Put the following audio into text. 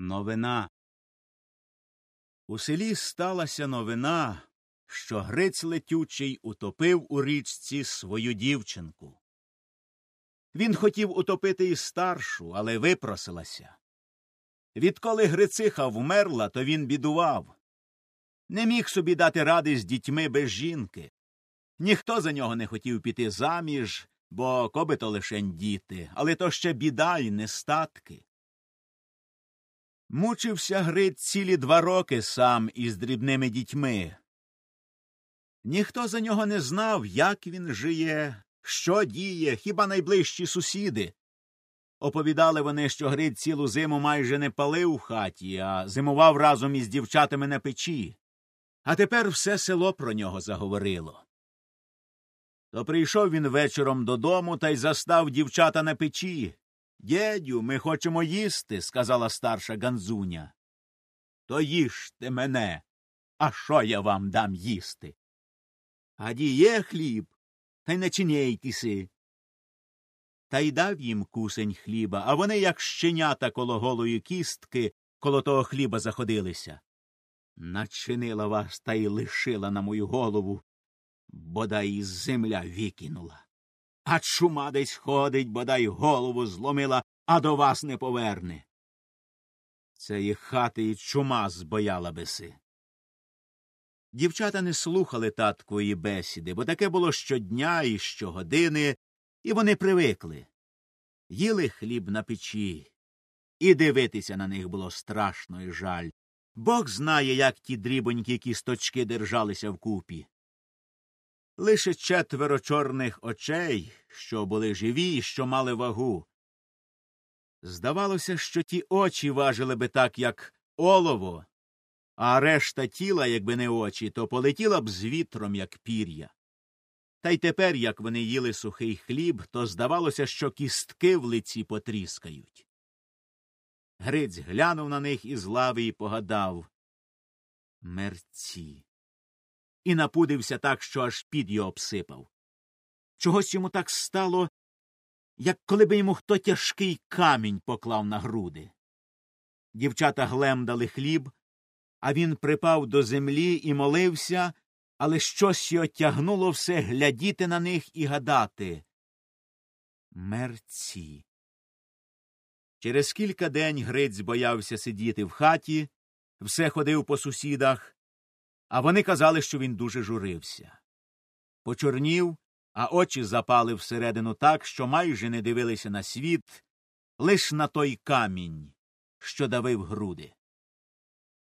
Новина. У селі сталася новина, що Гриць летючий утопив у річці свою дівчинку. Він хотів утопити і старшу, але випросилася. Відколи Грициха вмерла, то він бідував. Не міг собі дати ради з дітьми без жінки. Ніхто за нього не хотів піти заміж, бо коби то лишень діти, але то ще біда й нестатки. Мучився Гриць цілі два роки сам із дрібними дітьми. Ніхто за нього не знав, як він жиє, що діє, хіба найближчі сусіди. Оповідали вони, що Гриць цілу зиму майже не палив у хаті, а зимував разом із дівчатами на печі. А тепер все село про нього заговорило. То прийшов він вечором додому та й застав дівчата на печі. Дєдю, ми хочемо їсти, сказала старша Ганзуня. То їжте мене. А що я вам дам їсти? Аді є хліб, та й не чинєйтеся. Та й дав їм кусень хліба, а вони, як щенята коло голої кістки, коло того хліба заходилися. Начинила вас та й лишила на мою голову, бодай із земля викинула. А чума десь ходить, бодай голову зломила, а до вас не поверне. Це і хати і чума збояла биси. Дівчата не слухали таткової бесіди, бо таке було щодня і щогодини, і вони привикли. Їли хліб на печі, і дивитися на них було страшно і жаль. Бог знає, як ті дрібонькі кісточки держалися вкупі. Лише четверо чорних очей, що були живі і що мали вагу. Здавалося, що ті очі важили би так, як олово, а решта тіла, якби не очі, то полетіла б з вітром, як пір'я. Та й тепер, як вони їли сухий хліб, то здавалося, що кістки в лиці потріскають. Гриць глянув на них із лави і погадав мерці. І напудився так, що аж під його обсипав. Чогось йому так стало, як коли би йому хто тяжкий камінь поклав на груди. Дівчата глемдали хліб, а він припав до землі і молився, але щось його тягнуло все глядіти на них і гадати. Мерці. Через кілька день Гриць боявся сидіти в хаті, все ходив по сусідах, а вони казали, що він дуже журився. Почорнів, а очі запали всередину так, що майже не дивилися на світ, лиш на той камінь, що давив груди.